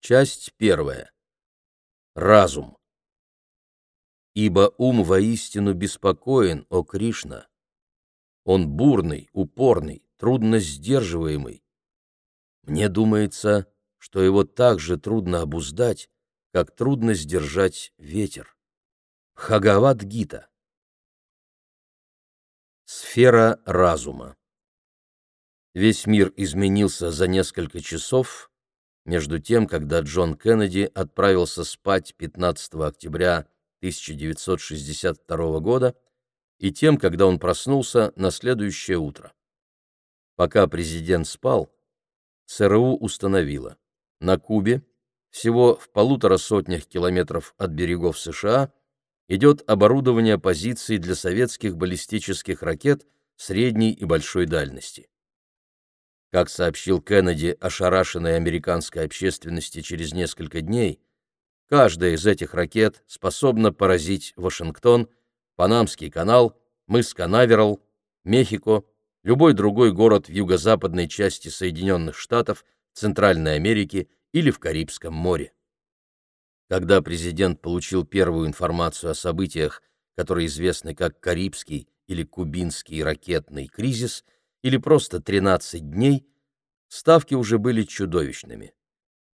Часть первая. Разум. Ибо ум воистину беспокоен, о Кришна. Он бурный, упорный, трудно сдерживаемый. Мне думается, что его так же трудно обуздать, как трудно сдержать ветер. Хагавад-гита. Сфера разума. Весь мир изменился за несколько часов, между тем, когда Джон Кеннеди отправился спать 15 октября 1962 года, и тем, когда он проснулся на следующее утро. Пока президент спал, ЦРУ установила, на Кубе, всего в полутора сотнях километров от берегов США, идет оборудование позиций для советских баллистических ракет средней и большой дальности. Как сообщил Кеннеди ошарашенной американской общественности через несколько дней, каждая из этих ракет способна поразить Вашингтон, Панамский канал, мыс Канаверал, Мехико, любой другой город в юго-западной части Соединенных Штатов, Центральной Америки или в Карибском море. Когда президент получил первую информацию о событиях, которые известны как Карибский или Кубинский ракетный кризис – или просто 13 дней, ставки уже были чудовищными.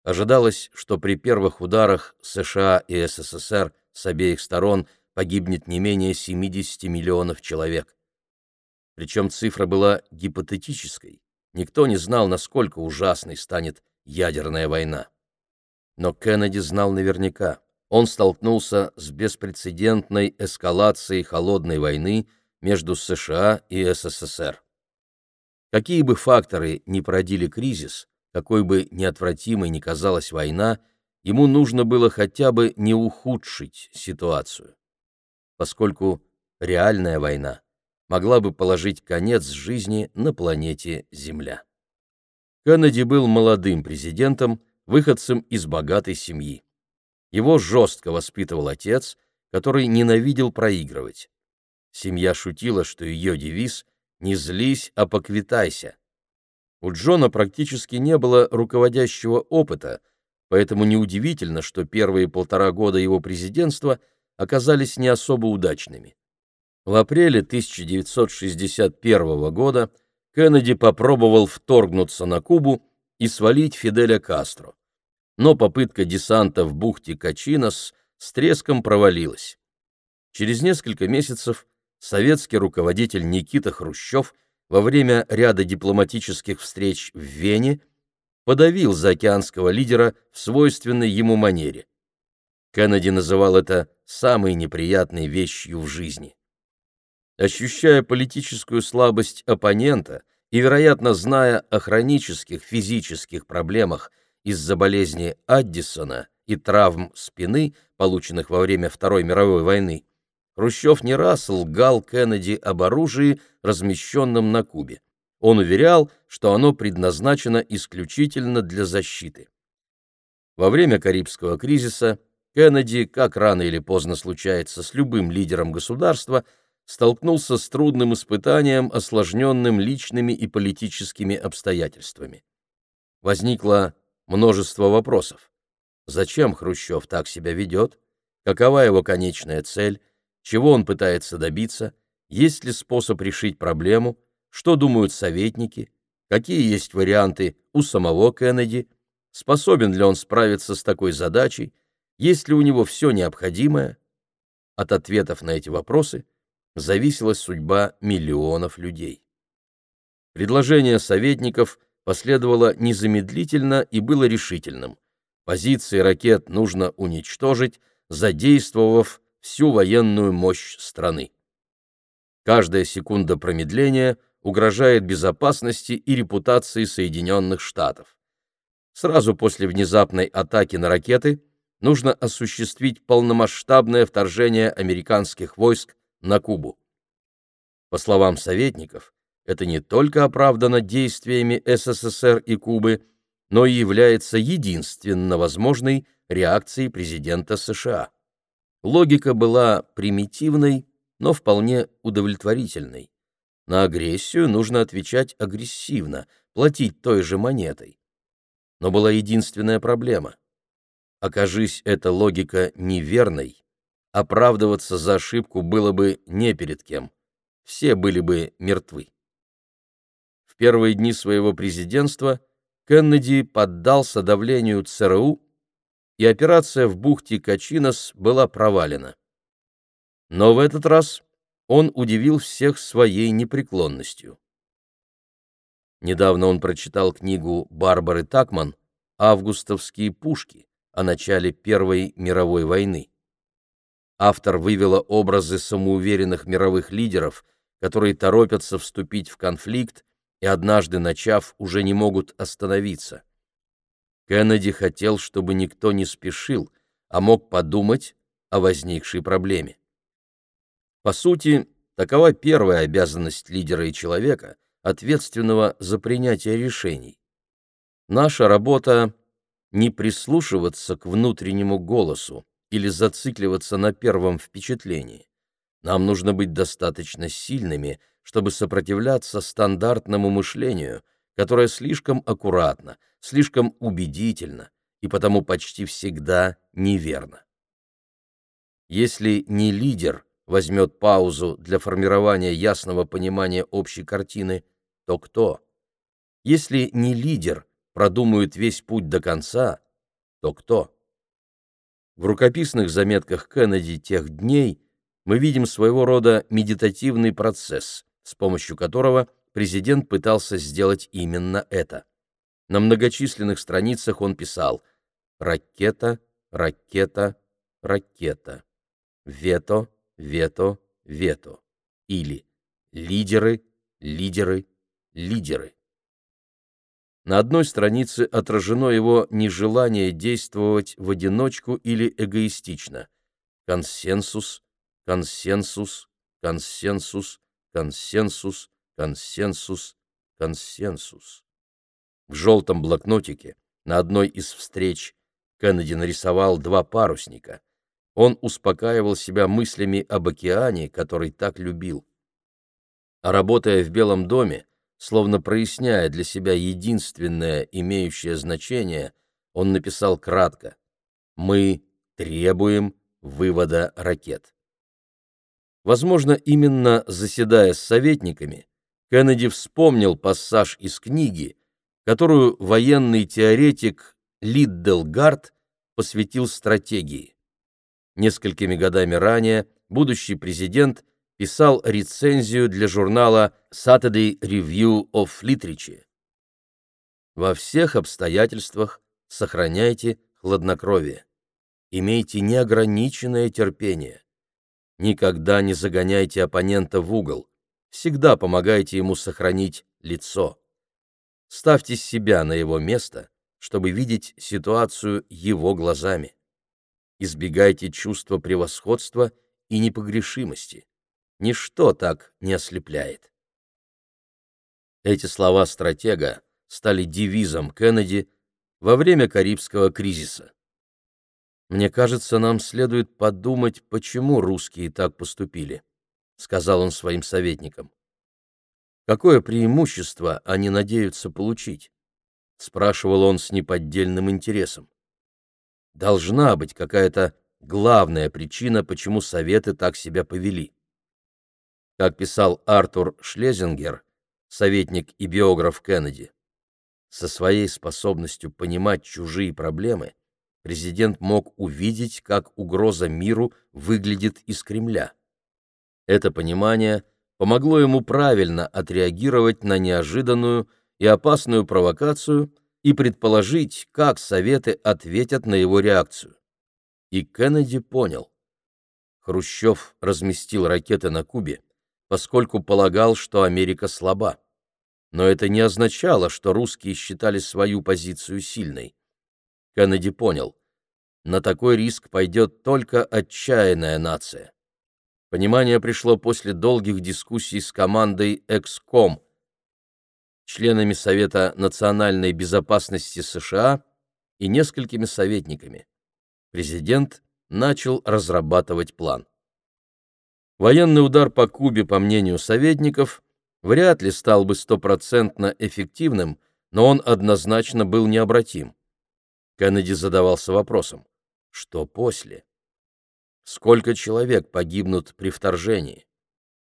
Ожидалось, что при первых ударах США и СССР с обеих сторон погибнет не менее 70 миллионов человек. Причем цифра была гипотетической. Никто не знал, насколько ужасной станет ядерная война. Но Кеннеди знал наверняка. Он столкнулся с беспрецедентной эскалацией холодной войны между США и СССР. Какие бы факторы ни породили кризис, какой бы неотвратимой ни казалась война, ему нужно было хотя бы не ухудшить ситуацию. Поскольку реальная война могла бы положить конец жизни на планете Земля. Кеннеди был молодым президентом, выходцем из богатой семьи. Его жестко воспитывал отец, который ненавидел проигрывать. Семья шутила, что ее девиз «Не злись, а поквитайся». У Джона практически не было руководящего опыта, поэтому неудивительно, что первые полтора года его президентства оказались не особо удачными. В апреле 1961 года Кеннеди попробовал вторгнуться на Кубу и свалить Фиделя Кастро. Но попытка десанта в бухте Качинос с треском провалилась. Через несколько месяцев советский руководитель Никита Хрущев во время ряда дипломатических встреч в Вене подавил заокеанского лидера в свойственной ему манере. Кеннеди называл это самой неприятной вещью в жизни. Ощущая политическую слабость оппонента и, вероятно, зная о хронических физических проблемах из-за болезни Аддисона и травм спины, полученных во время Второй мировой войны, Хрущев не раз лгал Кеннеди об оружии, размещенном на Кубе. Он уверял, что оно предназначено исключительно для защиты. Во время Карибского кризиса Кеннеди, как рано или поздно случается с любым лидером государства, столкнулся с трудным испытанием, осложненным личными и политическими обстоятельствами. Возникло множество вопросов. Зачем Хрущев так себя ведет? Какова его конечная цель? Чего он пытается добиться, есть ли способ решить проблему, что думают советники, какие есть варианты у самого Кеннеди, способен ли он справиться с такой задачей, есть ли у него все необходимое. От ответов на эти вопросы зависела судьба миллионов людей. Предложение советников последовало незамедлительно и было решительным. Позиции ракет нужно уничтожить, задействовав всю военную мощь страны. Каждая секунда промедления угрожает безопасности и репутации Соединенных Штатов. Сразу после внезапной атаки на ракеты нужно осуществить полномасштабное вторжение американских войск на Кубу. По словам советников, это не только оправдано действиями СССР и Кубы, но и является единственно возможной реакцией президента США. Логика была примитивной, но вполне удовлетворительной. На агрессию нужно отвечать агрессивно, платить той же монетой. Но была единственная проблема Окажись эта логика неверной, оправдываться за ошибку было бы не перед кем. Все были бы мертвы. В первые дни своего президентства Кеннеди поддался давлению ЦРУ, и операция в бухте Качинос была провалена. Но в этот раз он удивил всех своей непреклонностью. Недавно он прочитал книгу Барбары Такман «Августовские пушки» о начале Первой мировой войны. Автор вывела образы самоуверенных мировых лидеров, которые торопятся вступить в конфликт и, однажды начав, уже не могут остановиться. Кеннеди хотел, чтобы никто не спешил, а мог подумать о возникшей проблеме. По сути, такова первая обязанность лидера и человека — ответственного за принятие решений. Наша работа — не прислушиваться к внутреннему голосу или зацикливаться на первом впечатлении. Нам нужно быть достаточно сильными, чтобы сопротивляться стандартному мышлению, которое слишком аккуратно, слишком убедительно и потому почти всегда неверно. Если не лидер возьмет паузу для формирования ясного понимания общей картины, то кто? Если не лидер продумает весь путь до конца, то кто? В рукописных заметках Кеннеди тех дней мы видим своего рода медитативный процесс, с помощью которого президент пытался сделать именно это. На многочисленных страницах он писал «ракета, ракета, ракета», «вето, вето, вето» или «лидеры, лидеры, лидеры. На одной странице отражено его нежелание действовать в одиночку или эгоистично. Консенсус, консенсус, консенсус, консенсус, консенсус, консенсус. В желтом блокнотике на одной из встреч Кеннеди нарисовал два парусника. Он успокаивал себя мыслями об океане, который так любил. А работая в Белом доме, Словно проясняя для себя единственное имеющее значение, он написал кратко «Мы требуем вывода ракет». Возможно, именно заседая с советниками, Кеннеди вспомнил пассаж из книги, которую военный теоретик Лидделгард посвятил стратегии. Несколькими годами ранее будущий президент писал рецензию для журнала Saturday Review of Literature. Во всех обстоятельствах сохраняйте хладнокровие. Имейте неограниченное терпение. Никогда не загоняйте оппонента в угол. Всегда помогайте ему сохранить лицо. Ставьте себя на его место, чтобы видеть ситуацию его глазами. Избегайте чувства превосходства и непогрешимости. Ничто так не ослепляет. Эти слова стратега стали девизом Кеннеди во время Карибского кризиса. «Мне кажется, нам следует подумать, почему русские так поступили», — сказал он своим советникам. «Какое преимущество они надеются получить?» — спрашивал он с неподдельным интересом. «Должна быть какая-то главная причина, почему Советы так себя повели. Как писал Артур Шлезингер, советник и биограф Кеннеди, со своей способностью понимать чужие проблемы президент мог увидеть, как угроза миру выглядит из Кремля. Это понимание помогло ему правильно отреагировать на неожиданную и опасную провокацию и предположить, как Советы ответят на его реакцию. И Кеннеди понял. Хрущев разместил ракеты на Кубе, поскольку полагал, что Америка слаба. Но это не означало, что русские считали свою позицию сильной. Кеннеди понял, на такой риск пойдет только отчаянная нация. Понимание пришло после долгих дискуссий с командой «Экском», членами Совета национальной безопасности США и несколькими советниками. Президент начал разрабатывать план. Военный удар по Кубе, по мнению советников, вряд ли стал бы стопроцентно эффективным, но он однозначно был необратим. Кеннеди задавался вопросом, что после? Сколько человек погибнут при вторжении?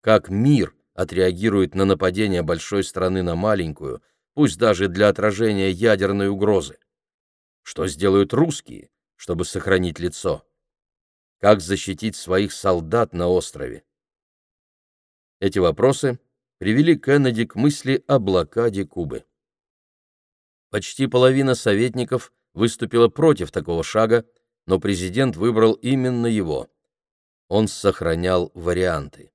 Как мир отреагирует на нападение большой страны на маленькую, пусть даже для отражения ядерной угрозы? Что сделают русские, чтобы сохранить лицо? Как защитить своих солдат на острове? Эти вопросы привели Кеннеди к мысли о блокаде Кубы. Почти половина советников выступила против такого шага, но президент выбрал именно его. Он сохранял варианты.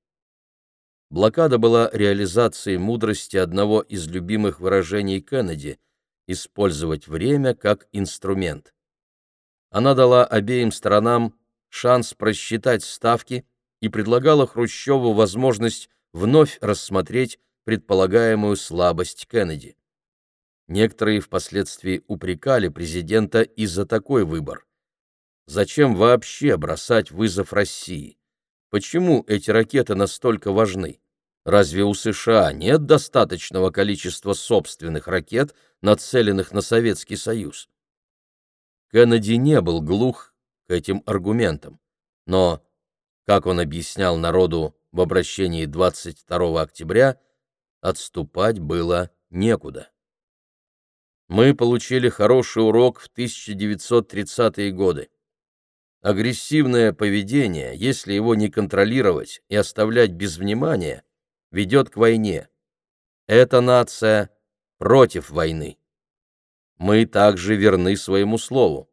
Блокада была реализацией мудрости одного из любимых выражений Кеннеди – использовать время как инструмент. Она дала обеим сторонам шанс просчитать ставки и предлагала Хрущеву возможность вновь рассмотреть предполагаемую слабость Кеннеди. Некоторые впоследствии упрекали президента и за такой выбор. Зачем вообще бросать вызов России? Почему эти ракеты настолько важны? Разве у США нет достаточного количества собственных ракет, нацеленных на Советский Союз? Кеннеди не был глух к этим аргументам, но, как он объяснял народу в обращении 22 октября, отступать было некуда. Мы получили хороший урок в 1930-е годы. Агрессивное поведение, если его не контролировать и оставлять без внимания, ведет к войне. Эта нация против войны. Мы также верны своему слову.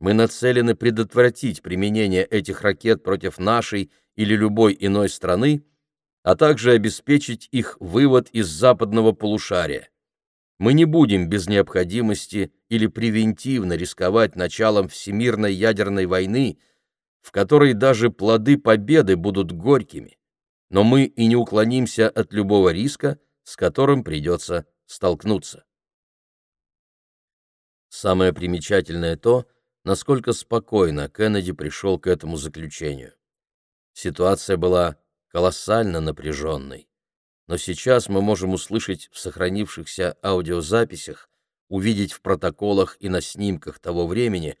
Мы нацелены предотвратить применение этих ракет против нашей или любой иной страны, а также обеспечить их вывод из западного полушария мы не будем без необходимости или превентивно рисковать началом всемирной ядерной войны, в которой даже плоды победы будут горькими, но мы и не уклонимся от любого риска, с которым придется столкнуться. Самое примечательное то, насколько спокойно Кеннеди пришел к этому заключению. Ситуация была колоссально напряженной но сейчас мы можем услышать в сохранившихся аудиозаписях, увидеть в протоколах и на снимках того времени,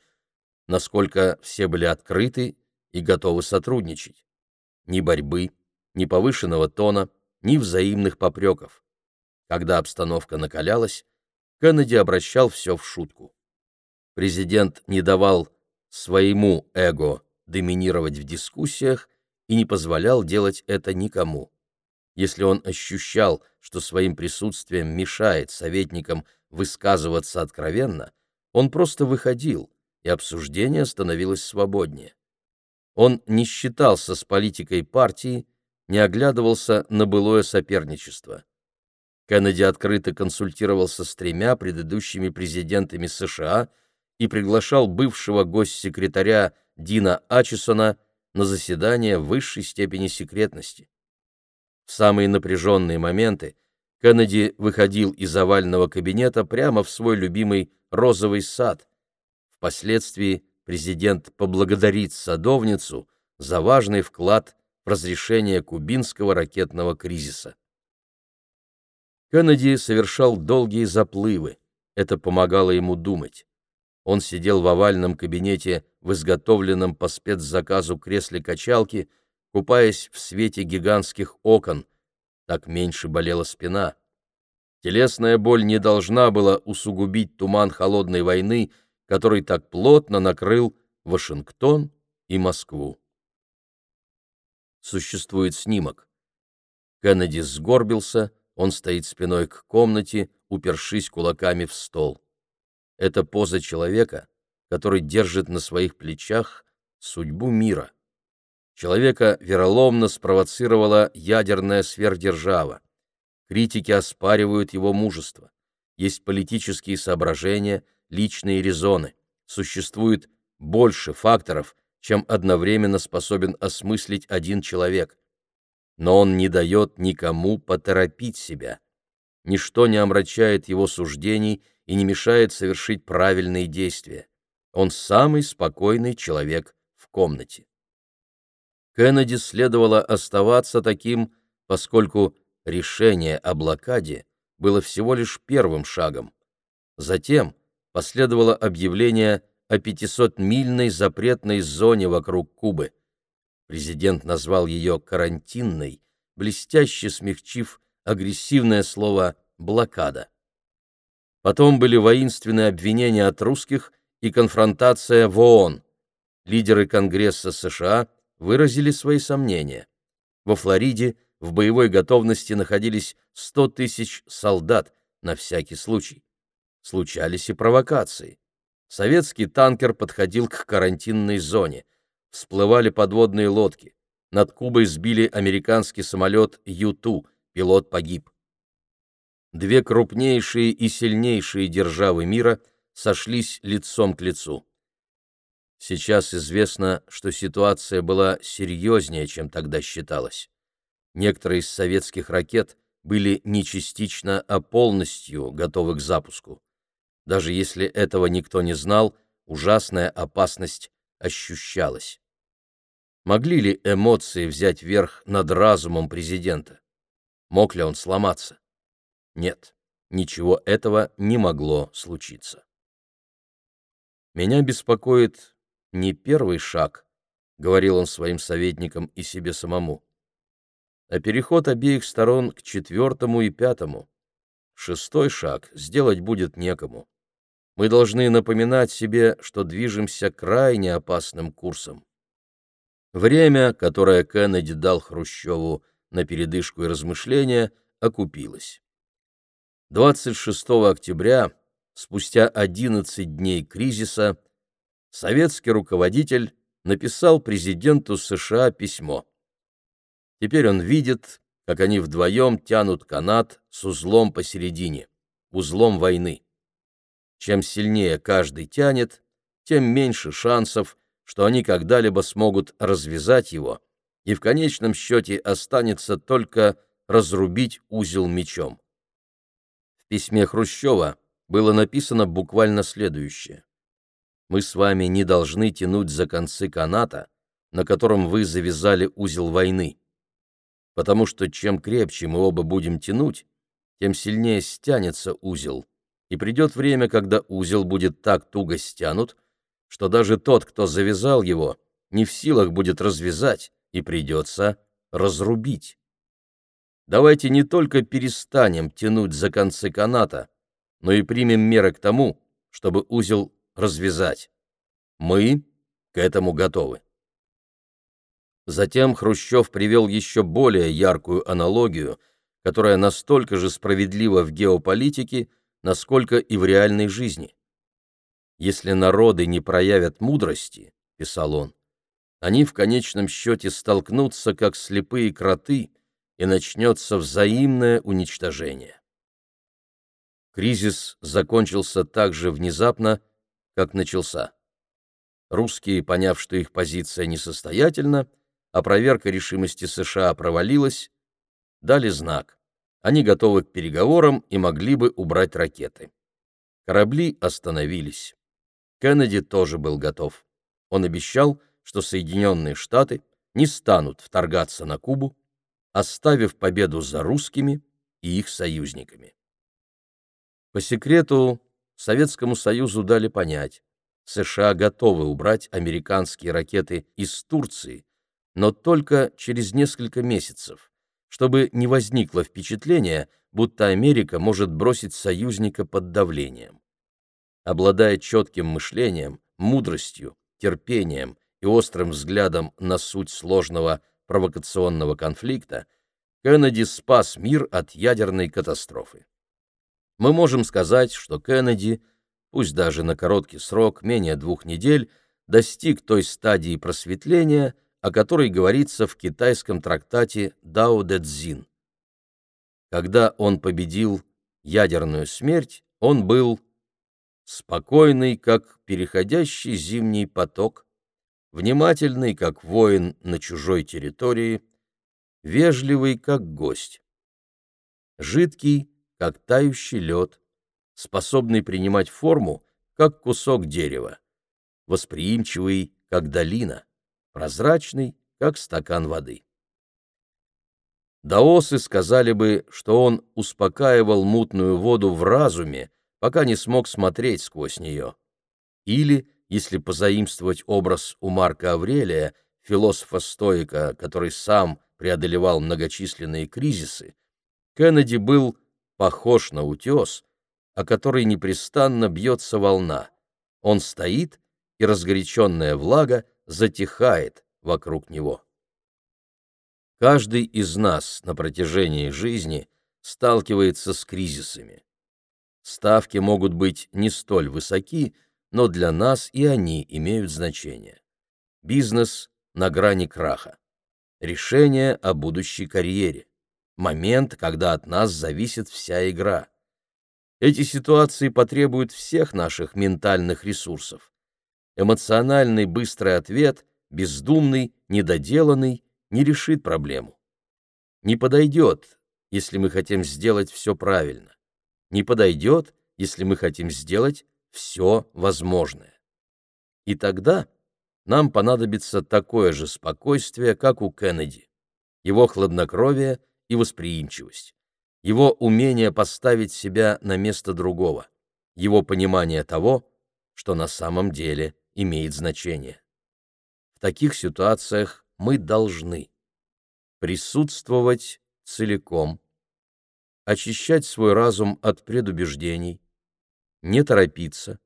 насколько все были открыты и готовы сотрудничать. Ни борьбы, ни повышенного тона, ни взаимных попреков. Когда обстановка накалялась, Кеннеди обращал все в шутку. Президент не давал своему эго доминировать в дискуссиях и не позволял делать это никому. Если он ощущал, что своим присутствием мешает советникам высказываться откровенно, он просто выходил, и обсуждение становилось свободнее. Он не считался с политикой партии, не оглядывался на былое соперничество. Кеннеди открыто консультировался с тремя предыдущими президентами США и приглашал бывшего госсекретаря Дина Ачесона на заседание высшей степени секретности. В самые напряженные моменты Кеннеди выходил из овального кабинета прямо в свой любимый розовый сад. Впоследствии президент поблагодарит садовницу за важный вклад в разрешение кубинского ракетного кризиса. Кеннеди совершал долгие заплывы. Это помогало ему думать. Он сидел в овальном кабинете в изготовленном по спецзаказу кресле качалки купаясь в свете гигантских окон. Так меньше болела спина. Телесная боль не должна была усугубить туман холодной войны, который так плотно накрыл Вашингтон и Москву. Существует снимок. Кеннеди сгорбился, он стоит спиной к комнате, упершись кулаками в стол. Это поза человека, который держит на своих плечах судьбу мира. Человека вероломно спровоцировала ядерная сверхдержава. Критики оспаривают его мужество. Есть политические соображения, личные резоны. Существует больше факторов, чем одновременно способен осмыслить один человек. Но он не дает никому поторопить себя. Ничто не омрачает его суждений и не мешает совершить правильные действия. Он самый спокойный человек в комнате. Кеннеди следовало оставаться таким, поскольку решение о блокаде было всего лишь первым шагом. Затем последовало объявление о 500-мильной запретной зоне вокруг Кубы. Президент назвал ее карантинной, блестяще смягчив агрессивное слово «блокада». Потом были воинственные обвинения от русских и конфронтация в ООН. Лидеры Конгресса США выразили свои сомнения. Во Флориде в боевой готовности находились 100 тысяч солдат на всякий случай. Случались и провокации. Советский танкер подходил к карантинной зоне. Всплывали подводные лодки. Над Кубой сбили американский самолет Ю-2, пилот погиб. Две крупнейшие и сильнейшие державы мира сошлись лицом к лицу. Сейчас известно, что ситуация была серьезнее, чем тогда считалось. Некоторые из советских ракет были не частично, а полностью готовы к запуску. Даже если этого никто не знал, ужасная опасность ощущалась. Могли ли эмоции взять верх над разумом президента? Мог ли он сломаться? Нет, ничего этого не могло случиться. Меня беспокоит не первый шаг, говорил он своим советникам и себе самому, а переход обеих сторон к четвертому и пятому. Шестой шаг сделать будет некому. Мы должны напоминать себе, что движемся крайне опасным курсом. Время, которое Кеннеди дал Хрущеву на передышку и размышления, окупилось. 26 октября, спустя 11 дней кризиса, советский руководитель написал президенту США письмо. Теперь он видит, как они вдвоем тянут канат с узлом посередине, узлом войны. Чем сильнее каждый тянет, тем меньше шансов, что они когда-либо смогут развязать его, и в конечном счете останется только разрубить узел мечом. В письме Хрущева было написано буквально следующее. «Мы с вами не должны тянуть за концы каната, на котором вы завязали узел войны потому что чем крепче мы оба будем тянуть, тем сильнее стянется узел, и придет время, когда узел будет так туго стянут, что даже тот, кто завязал его, не в силах будет развязать, и придется разрубить. Давайте не только перестанем тянуть за концы каната, но и примем меры к тому, чтобы узел развязать. Мы к этому готовы. Затем Хрущев привел еще более яркую аналогию, которая настолько же справедлива в геополитике, насколько и в реальной жизни. «Если народы не проявят мудрости, — писал он, — они в конечном счете столкнутся, как слепые кроты, и начнется взаимное уничтожение». Кризис закончился так же внезапно, как начался. Русские, поняв, что их позиция несостоятельна, а проверка решимости США провалилась, дали знак. Они готовы к переговорам и могли бы убрать ракеты. Корабли остановились. Кеннеди тоже был готов. Он обещал, что Соединенные Штаты не станут вторгаться на Кубу, оставив победу за русскими и их союзниками. По секрету Советскому Союзу дали понять, США готовы убрать американские ракеты из Турции, но только через несколько месяцев, чтобы не возникло впечатления, будто Америка может бросить союзника под давлением. Обладая четким мышлением, мудростью, терпением и острым взглядом на суть сложного провокационного конфликта, Кеннеди спас мир от ядерной катастрофы. Мы можем сказать, что Кеннеди, пусть даже на короткий срок, менее двух недель, достиг той стадии просветления, о которой говорится в китайском трактате Дао Дэ Цзин. Когда он победил ядерную смерть, он был спокойный, как переходящий зимний поток, внимательный, как воин на чужой территории, вежливый, как гость, жидкий, как тающий лед, способный принимать форму, как кусок дерева, восприимчивый, как долина прозрачный, как стакан воды. Даосы сказали бы, что он успокаивал мутную воду в разуме, пока не смог смотреть сквозь нее. Или, если позаимствовать образ у Марка Аврелия, философа-стоика, который сам преодолевал многочисленные кризисы, Кеннеди был похож на утес, о который непрестанно бьется волна. Он стоит, и разгоряченная влага затихает вокруг него. Каждый из нас на протяжении жизни сталкивается с кризисами. Ставки могут быть не столь высоки, но для нас и они имеют значение. Бизнес на грани краха. Решение о будущей карьере. Момент, когда от нас зависит вся игра. Эти ситуации потребуют всех наших ментальных ресурсов. Эмоциональный быстрый ответ, бездумный, недоделанный, не решит проблему. Не подойдет, если мы хотим сделать все правильно. Не подойдет, если мы хотим сделать все возможное. И тогда нам понадобится такое же спокойствие, как у Кеннеди, его хладнокровие и восприимчивость, его умение поставить себя на место другого, его понимание того, что на самом деле имеет значение. В таких ситуациях мы должны присутствовать целиком, очищать свой разум от предубеждений, не торопиться,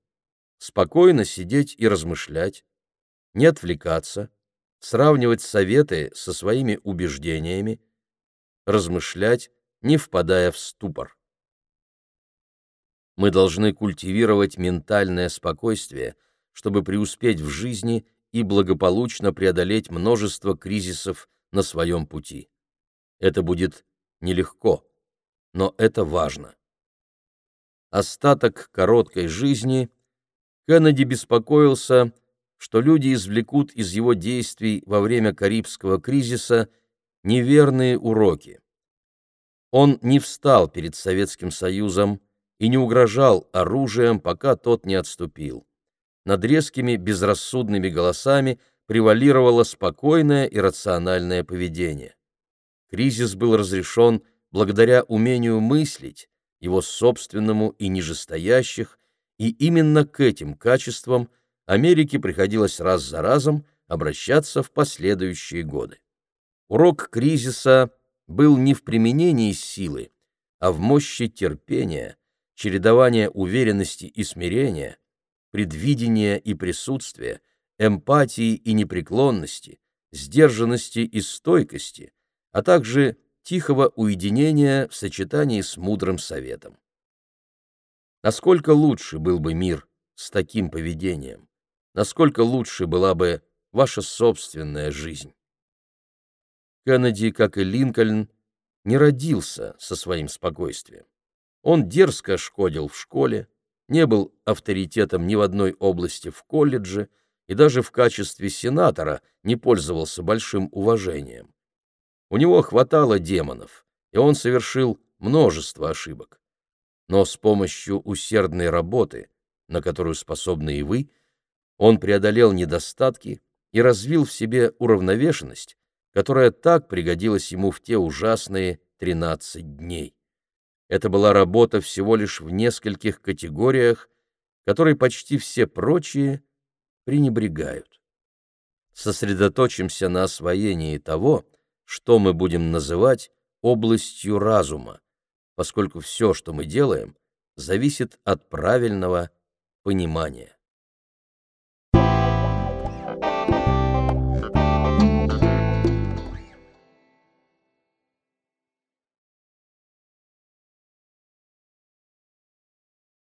спокойно сидеть и размышлять, не отвлекаться, сравнивать советы со своими убеждениями, размышлять, не впадая в ступор. Мы должны культивировать ментальное спокойствие, чтобы преуспеть в жизни и благополучно преодолеть множество кризисов на своем пути. Это будет нелегко, но это важно. Остаток короткой жизни Кеннеди беспокоился, что люди извлекут из его действий во время Карибского кризиса неверные уроки. Он не встал перед Советским Союзом и не угрожал оружием, пока тот не отступил над резкими безрассудными голосами превалировало спокойное и рациональное поведение. Кризис был разрешен благодаря умению мыслить, его собственному и нижестоящих, и именно к этим качествам Америке приходилось раз за разом обращаться в последующие годы. Урок кризиса был не в применении силы, а в мощи терпения, чередования уверенности и смирения, предвидения и присутствия, эмпатии и непреклонности, сдержанности и стойкости, а также тихого уединения в сочетании с мудрым советом. Насколько лучше был бы мир с таким поведением? Насколько лучше была бы ваша собственная жизнь? Кеннеди, как и Линкольн, не родился со своим спокойствием. Он дерзко шкодил в школе, не был авторитетом ни в одной области в колледже и даже в качестве сенатора не пользовался большим уважением. У него хватало демонов, и он совершил множество ошибок. Но с помощью усердной работы, на которую способны и вы, он преодолел недостатки и развил в себе уравновешенность, которая так пригодилась ему в те ужасные 13 дней. Это была работа всего лишь в нескольких категориях, которые почти все прочие пренебрегают. Сосредоточимся на освоении того, что мы будем называть областью разума, поскольку все, что мы делаем, зависит от правильного понимания.